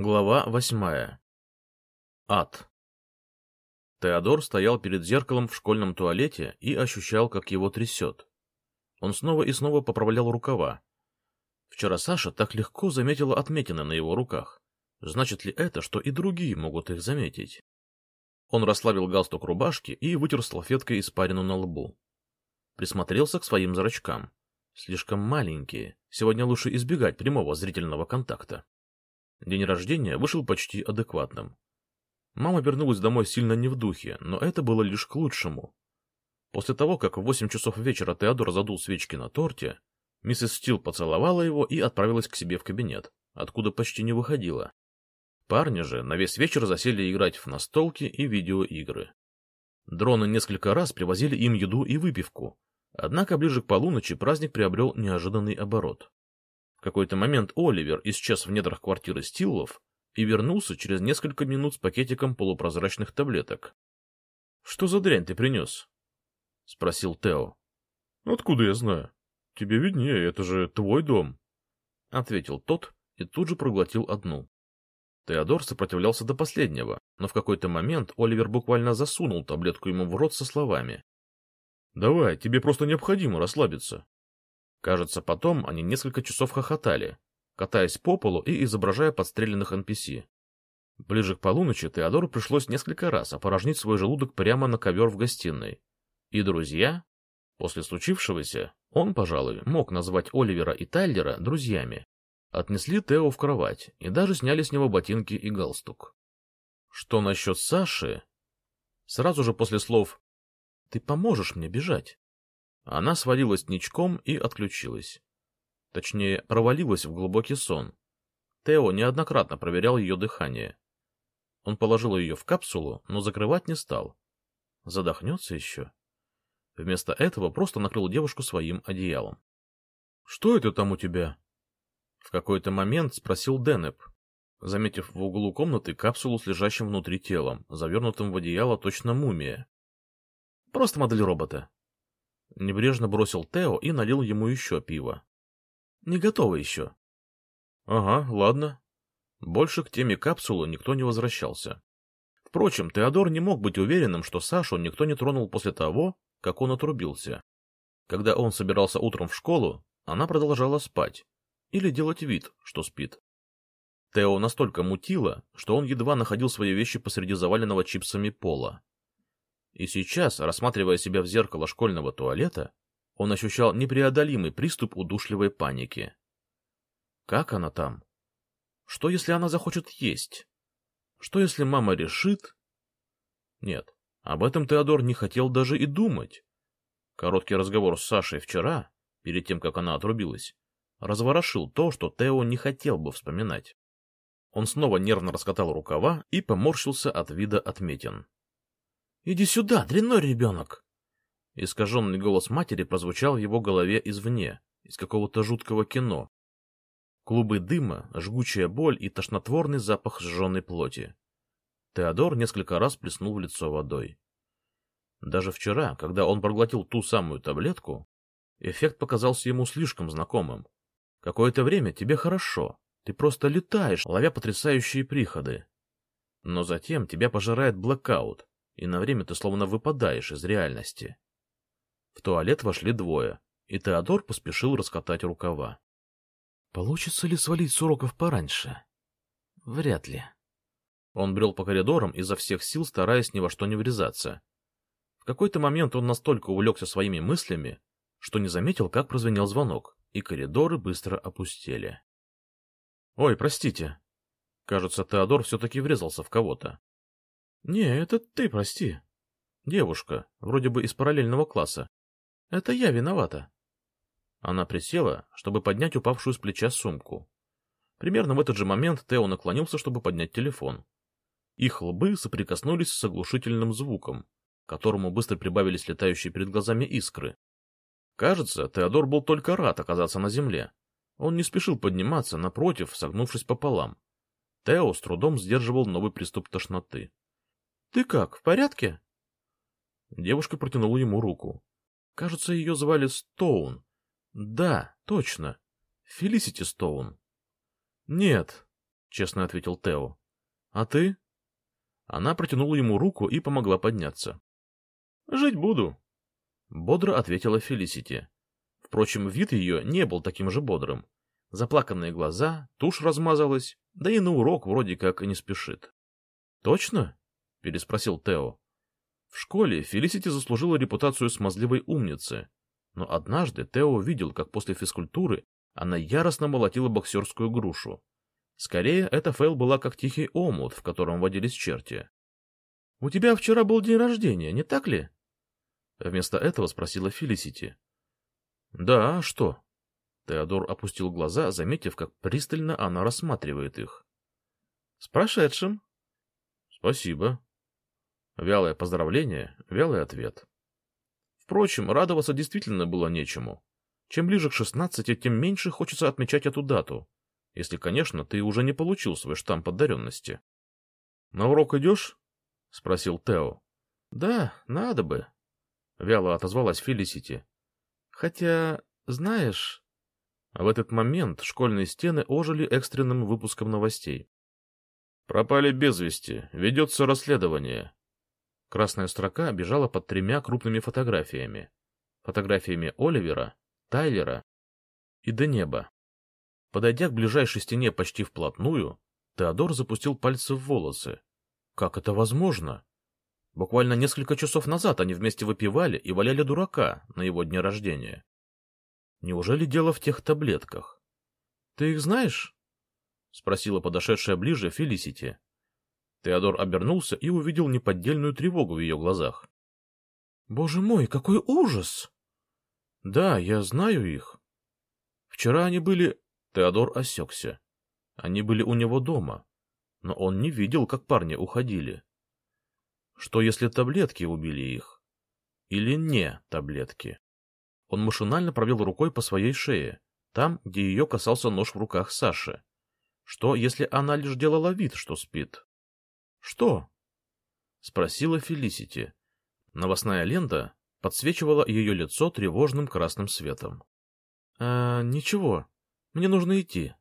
Глава восьмая. Ад. Теодор стоял перед зеркалом в школьном туалете и ощущал, как его трясет. Он снова и снова поправлял рукава. Вчера Саша так легко заметила отметины на его руках. Значит ли это, что и другие могут их заметить? Он расслабил галстук рубашки и вытер салфеткой испарину на лбу. Присмотрелся к своим зрачкам. Слишком маленькие. Сегодня лучше избегать прямого зрительного контакта. День рождения вышел почти адекватным. Мама вернулась домой сильно не в духе, но это было лишь к лучшему. После того, как в восемь часов вечера Теодор задул свечки на торте, миссис Стил поцеловала его и отправилась к себе в кабинет, откуда почти не выходила. Парни же на весь вечер засели играть в настолки и видеоигры. Дроны несколько раз привозили им еду и выпивку, однако ближе к полуночи праздник приобрел неожиданный оборот. В какой-то момент Оливер исчез в недрах квартиры Стиллов и вернулся через несколько минут с пакетиком полупрозрачных таблеток. — Что за дрянь ты принес? — спросил Тео. — Откуда я знаю? Тебе виднее, это же твой дом. — ответил тот и тут же проглотил одну. Теодор сопротивлялся до последнего, но в какой-то момент Оливер буквально засунул таблетку ему в рот со словами. — Давай, тебе просто необходимо расслабиться. Кажется, потом они несколько часов хохотали, катаясь по полу и изображая подстреленных NPC. Ближе к полуночи Теодору пришлось несколько раз опорожнить свой желудок прямо на ковер в гостиной. И друзья, после случившегося, он, пожалуй, мог назвать Оливера и Тайлера друзьями, отнесли Тео в кровать и даже сняли с него ботинки и галстук. Что насчет Саши? Сразу же после слов «Ты поможешь мне бежать?» Она свалилась ничком и отключилась. Точнее, провалилась в глубокий сон. Тео неоднократно проверял ее дыхание. Он положил ее в капсулу, но закрывать не стал. Задохнется еще. Вместо этого просто накрыл девушку своим одеялом. — Что это там у тебя? В какой-то момент спросил Денеп, заметив в углу комнаты капсулу с лежащим внутри телом, завернутым в одеяло точно мумия. — Просто модель робота, Небрежно бросил Тео и налил ему еще пиво. Не готово еще. Ага, ладно. Больше к теме капсулы никто не возвращался. Впрочем, Теодор не мог быть уверенным, что Сашу никто не тронул после того, как он отрубился. Когда он собирался утром в школу, она продолжала спать или делать вид, что спит. Тео настолько мутило, что он едва находил свои вещи посреди заваленного чипсами пола. И сейчас, рассматривая себя в зеркало школьного туалета, он ощущал непреодолимый приступ удушливой паники. Как она там? Что, если она захочет есть? Что, если мама решит? Нет, об этом Теодор не хотел даже и думать. Короткий разговор с Сашей вчера, перед тем, как она отрубилась, разворошил то, что Тео не хотел бы вспоминать. Он снова нервно раскатал рукава и поморщился от вида отметин. Иди сюда, дрянной ребенок! Искаженный голос матери прозвучал в его голове извне, из какого-то жуткого кино. Клубы дыма, жгучая боль и тошнотворный запах сжженной плоти. Теодор несколько раз плеснул в лицо водой. Даже вчера, когда он проглотил ту самую таблетку, эффект показался ему слишком знакомым. Какое-то время тебе хорошо, ты просто летаешь, ловя потрясающие приходы. Но затем тебя пожирает блэкаут, и на время ты словно выпадаешь из реальности. В туалет вошли двое, и Теодор поспешил раскатать рукава. Получится ли свалить с уроков пораньше? Вряд ли. Он брел по коридорам изо всех сил, стараясь ни во что не врезаться. В какой-то момент он настолько увлекся своими мыслями, что не заметил, как прозвенел звонок, и коридоры быстро опустели. — Ой, простите. Кажется, Теодор все-таки врезался в кого-то. Не, это ты прости. Девушка, вроде бы из параллельного класса. Это я виновата. Она присела, чтобы поднять упавшую с плеча сумку. Примерно в этот же момент Тео наклонился, чтобы поднять телефон. Их лбы соприкоснулись с оглушительным звуком, которому быстро прибавились летающие перед глазами искры. Кажется, Теодор был только рад оказаться на земле. Он не спешил подниматься, напротив, согнувшись пополам. Тео с трудом сдерживал новый приступ тошноты. — Ты как, в порядке? Девушка протянула ему руку. Кажется, ее звали Стоун. Да, точно. Фелисити Стоун. Нет, — честно ответил Тео. — А ты? Она протянула ему руку и помогла подняться. — Жить буду, — бодро ответила Фелисити. Впрочем, вид ее не был таким же бодрым. Заплаканные глаза, тушь размазалась, да и на урок вроде как и не спешит. — Точно? — переспросил Тео. В школе Фелисити заслужила репутацию смазливой умницы, но однажды Тео видел, как после физкультуры она яростно молотила боксерскую грушу. Скорее, эта Фейл была как тихий омут, в котором водились черти. — У тебя вчера был день рождения, не так ли? Вместо этого спросила Фелисити. — Да, а что? Теодор опустил глаза, заметив, как пристально она рассматривает их. — С прошедшим. — Спасибо. Вялое поздравление, вялый ответ. Впрочем, радоваться действительно было нечему. Чем ближе к шестнадцати, тем меньше хочется отмечать эту дату, если, конечно, ты уже не получил свой штамп одаренности. — На урок идешь? — спросил Тео. — Да, надо бы, — вяло отозвалась Фелисити. — Хотя, знаешь... В этот момент школьные стены ожили экстренным выпуском новостей. «Пропали без вести. Ведется расследование». Красная строка бежала под тремя крупными фотографиями. Фотографиями Оливера, Тайлера и до неба. Подойдя к ближайшей стене почти вплотную, Теодор запустил пальцы в волосы. Как это возможно? Буквально несколько часов назад они вместе выпивали и валяли дурака на его дне рождения. Неужели дело в тех таблетках? — Ты их знаешь? — спросила подошедшая ближе Фелисити. Теодор обернулся и увидел неподдельную тревогу в ее глазах. — Боже мой, какой ужас! — Да, я знаю их. Вчера они были... Теодор осекся. Они были у него дома, но он не видел, как парни уходили. Что, если таблетки убили их? Или не таблетки? Он машинально провел рукой по своей шее, там, где ее касался нож в руках Саши. Что, если она лишь делала вид, что спит? — Что? — спросила Фелисити. Новостная лента подсвечивала ее лицо тревожным красным светом. — А, ничего, мне нужно идти.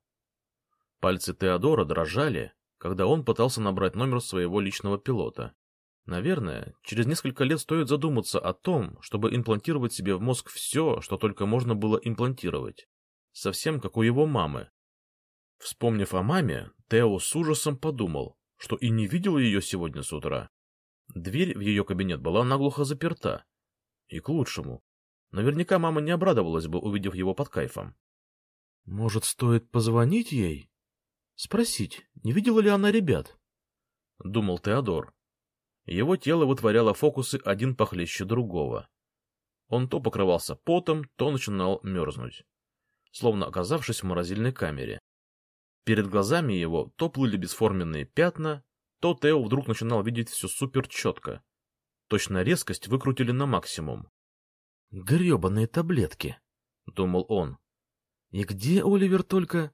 Пальцы Теодора дрожали, когда он пытался набрать номер своего личного пилота. Наверное, через несколько лет стоит задуматься о том, чтобы имплантировать себе в мозг все, что только можно было имплантировать. Совсем как у его мамы. Вспомнив о маме, Тео с ужасом подумал, что и не видел ее сегодня с утра. Дверь в ее кабинет была наглухо заперта. И к лучшему. Наверняка мама не обрадовалась бы, увидев его под кайфом. — Может, стоит позвонить ей? Спросить, не видела ли она ребят? — думал Теодор. Его тело вытворяло фокусы один похлеще другого. Он то покрывался потом, то начинал мерзнуть, словно оказавшись в морозильной камере. Перед глазами его то плыли бесформенные пятна, то Тео вдруг начинал видеть все супер четко. Точно резкость выкрутили на максимум. «Гребаные таблетки!» — думал он. «И где Оливер только...»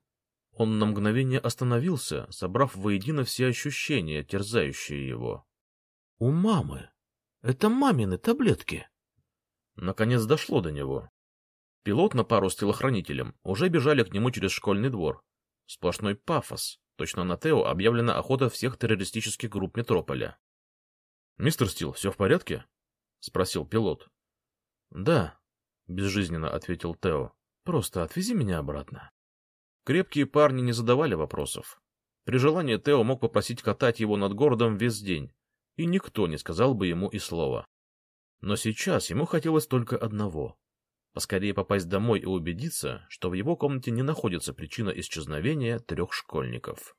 Он на мгновение остановился, собрав воедино все ощущения, терзающие его. У мамы. Это мамины таблетки. Наконец дошло до него. Пилот на пару с телохранителем уже бежали к нему через школьный двор. Сплошной пафос. Точно на Тео объявлена охота всех террористических групп Метрополя. — Мистер Стил, все в порядке? — спросил пилот. — Да, — безжизненно ответил Тео. — Просто отвези меня обратно. Крепкие парни не задавали вопросов. При желании Тео мог попросить катать его над городом весь день, и никто не сказал бы ему и слова. Но сейчас ему хотелось только одного — поскорее попасть домой и убедиться, что в его комнате не находится причина исчезновения трех школьников.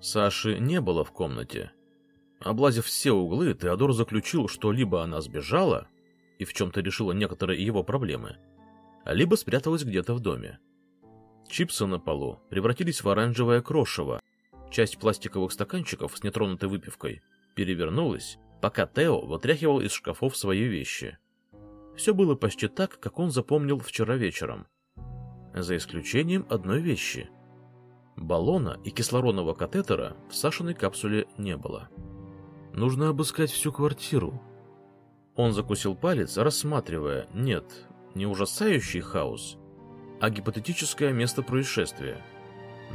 Саши не было в комнате. Облазив все углы, Теодор заключил, что либо она сбежала и в чем-то решила некоторые его проблемы, либо спряталась где-то в доме. Чипсы на полу превратились в оранжевое крошево. Часть пластиковых стаканчиков с нетронутой выпивкой перевернулась, пока Тео вытряхивал из шкафов свои вещи. Все было почти так, как он запомнил вчера вечером. За исключением одной вещи. Баллона и кислородного катетера в Сашиной капсуле не было. Нужно обыскать всю квартиру. Он закусил палец, рассматривая, нет, не ужасающий хаос, а гипотетическое место происшествия.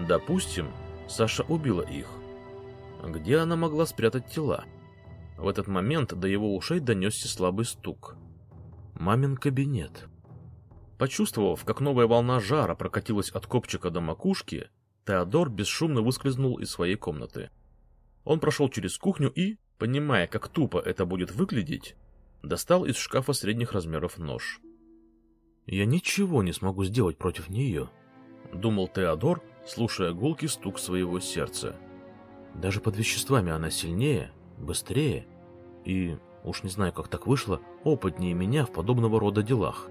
Допустим, Саша убила их. Где она могла спрятать тела? В этот момент до его ушей донесся слабый стук. Мамин кабинет. Почувствовав, как новая волна жара прокатилась от копчика до макушки, Теодор бесшумно выскользнул из своей комнаты. Он прошел через кухню и, понимая, как тупо это будет выглядеть, достал из шкафа средних размеров нож. «Я ничего не смогу сделать против нее», — думал Теодор, слушая гулкий стук своего сердца. «Даже под веществами она сильнее, быстрее и, уж не знаю, как так вышло, опытнее меня в подобного рода делах».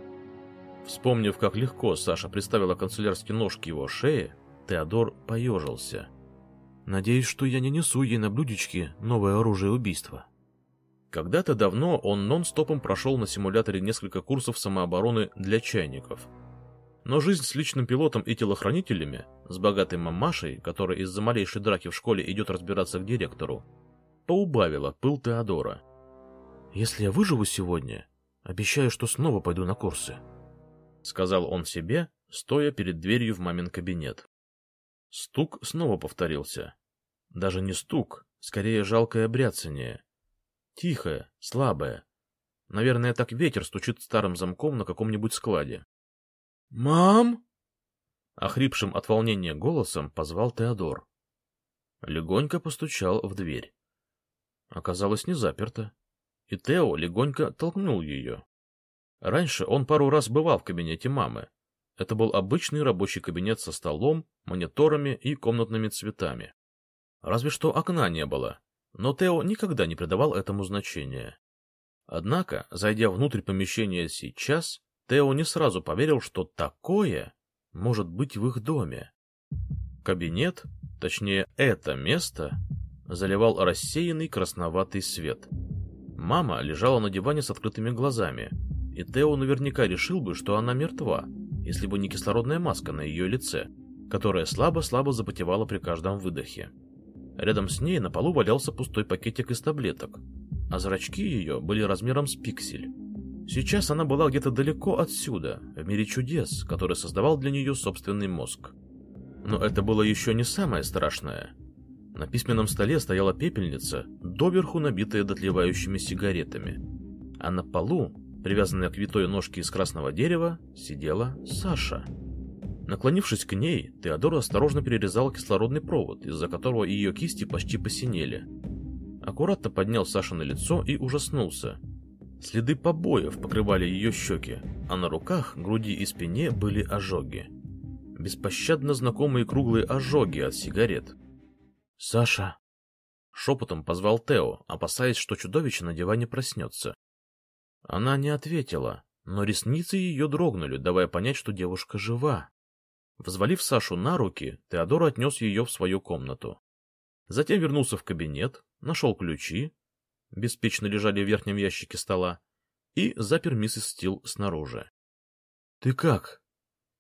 Вспомнив, как легко Саша приставила канцелярский нож к его шее, Теодор поежился. «Надеюсь, что я не несу ей на блюдечке новое оружие убийства». Когда-то давно он нон-стопом прошел на симуляторе несколько курсов самообороны для чайников. Но жизнь с личным пилотом и телохранителями, с богатой мамашей, которая из-за малейшей драки в школе идет разбираться к директору, поубавила пыл Теодора. «Если я выживу сегодня, обещаю, что снова пойду на курсы», — сказал он себе, стоя перед дверью в мамин кабинет. Стук снова повторился. Даже не стук, скорее жалкое бряцание. Тихое, слабое. Наверное, так ветер стучит старым замком на каком-нибудь складе. «Мам!» Охрипшим от волнения голосом позвал Теодор. Легонько постучал в дверь. Оказалось, не заперто. И Тео легонько толкнул ее. Раньше он пару раз бывал в кабинете мамы. Это был обычный рабочий кабинет со столом, мониторами и комнатными цветами. Разве что окна не было, но Тео никогда не придавал этому значения. Однако, зайдя внутрь помещения сейчас, Тео не сразу поверил, что такое может быть в их доме. Кабинет, точнее это место, заливал рассеянный красноватый свет. Мама лежала на диване с открытыми глазами, и Тео наверняка решил бы, что она мертва, если бы не кислородная маска на ее лице, которая слабо-слабо запотевала при каждом выдохе. Рядом с ней на полу валялся пустой пакетик из таблеток, а зрачки ее были размером с пиксель. Сейчас она была где-то далеко отсюда, в мире чудес, который создавал для нее собственный мозг. Но это было еще не самое страшное. На письменном столе стояла пепельница, доверху набитая дотлевающими сигаретами. А на полу, привязанная к витой ножке из красного дерева, сидела Саша. Наклонившись к ней, Теодор осторожно перерезал кислородный провод, из-за которого ее кисти почти посинели. Аккуратно поднял Саша на лицо и ужаснулся. Следы побоев покрывали ее щеки, а на руках, груди и спине были ожоги. Беспощадно знакомые круглые ожоги от сигарет. «Саша!» Шепотом позвал Тео, опасаясь, что чудовище на диване проснется. Она не ответила, но ресницы ее дрогнули, давая понять, что девушка жива. Взвалив Сашу на руки, Теодор отнес ее в свою комнату. Затем вернулся в кабинет, нашел ключи, беспечно лежали в верхнем ящике стола, и запер миссис Стил снаружи. — Ты как?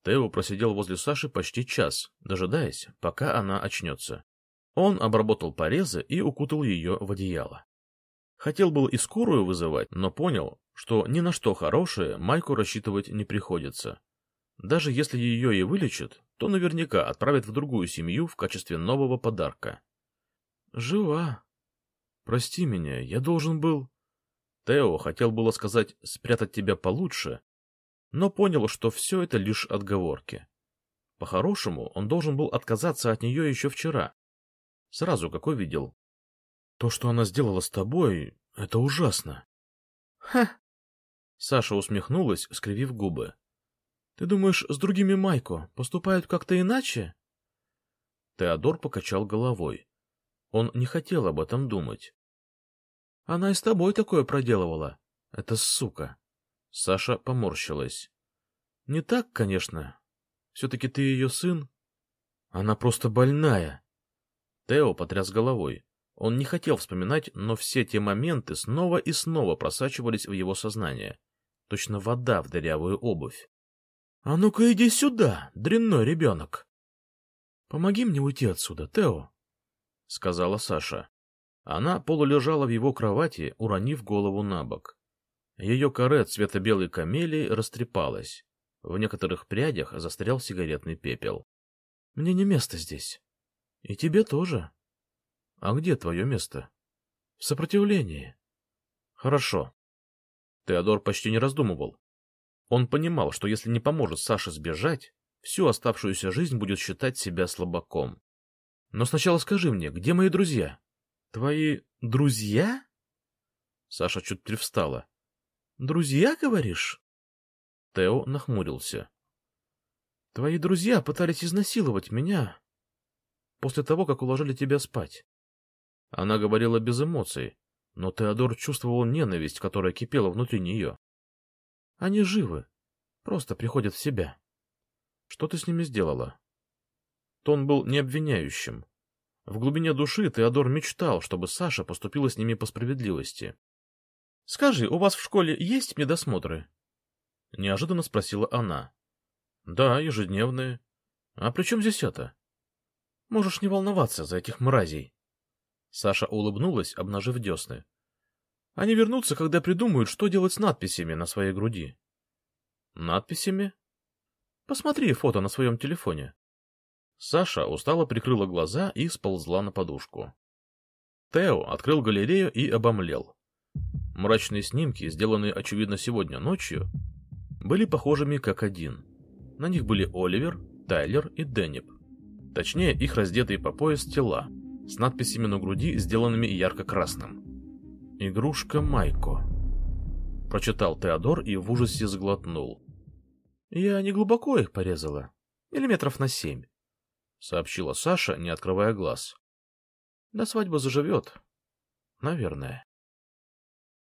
Тео просидел возле Саши почти час, дожидаясь, пока она очнется. Он обработал порезы и укутал ее в одеяло. Хотел был и скорую вызывать, но понял, что ни на что хорошее Майку рассчитывать не приходится. Даже если ее и вылечат, то наверняка отправят в другую семью в качестве нового подарка. Жива. Прости меня, я должен был... Тео хотел было сказать «спрятать тебя получше», но понял, что все это лишь отговорки. По-хорошему, он должен был отказаться от нее еще вчера. Сразу, как увидел. То, что она сделала с тобой, это ужасно. Ха! Саша усмехнулась, скривив губы. Ты думаешь, с другими Майко поступают как-то иначе? Теодор покачал головой. Он не хотел об этом думать. Она и с тобой такое проделывала. Это сука. Саша поморщилась. Не так, конечно. Все-таки ты ее сын. Она просто больная. Тео потряс головой. Он не хотел вспоминать, но все те моменты снова и снова просачивались в его сознание. Точно вода в дырявую обувь. «А ну-ка иди сюда, дрянной ребенок!» «Помоги мне уйти отсюда, Тео», — сказала Саша. Она полулежала в его кровати, уронив голову на бок. Ее коре цвета белой камелии растрепалась. В некоторых прядях застрял сигаретный пепел. — Мне не место здесь. — И тебе тоже. — А где твое место? — В сопротивлении. — Хорошо. Теодор почти не раздумывал. Он понимал, что если не поможет Саше сбежать, всю оставшуюся жизнь будет считать себя слабаком. Но сначала скажи мне, где мои друзья? Твои друзья? Саша чуть привстала. Друзья, говоришь? Тео нахмурился. Твои друзья пытались изнасиловать меня после того, как уложили тебя спать. Она говорила без эмоций, но Теодор чувствовал ненависть, которая кипела внутри нее. Они живы, просто приходят в себя. Что ты с ними сделала? Тон был необвиняющим. В глубине души Теодор мечтал, чтобы Саша поступила с ними по справедливости. — Скажи, у вас в школе есть медосмотры? — неожиданно спросила она. — Да, ежедневные. А при чем здесь это? — Можешь не волноваться за этих мразей. Саша улыбнулась, обнажив десны. — Они вернутся, когда придумают, что делать с надписями на своей груди. — Надписями? Посмотри фото на своем телефоне. Саша устало прикрыла глаза и сползла на подушку. Тео открыл галерею и обомлел. Мрачные снимки, сделанные, очевидно, сегодня ночью, были похожими как один. На них были Оливер, Тайлер и Деннип. Точнее, их раздетые по пояс тела, с надписями на груди, сделанными ярко-красным. «Игрушка Майко», — прочитал Теодор и в ужасе сглотнул. Я не глубоко их порезала. Миллиметров на семь, — сообщила Саша, не открывая глаз. До свадьбы заживет. Наверное.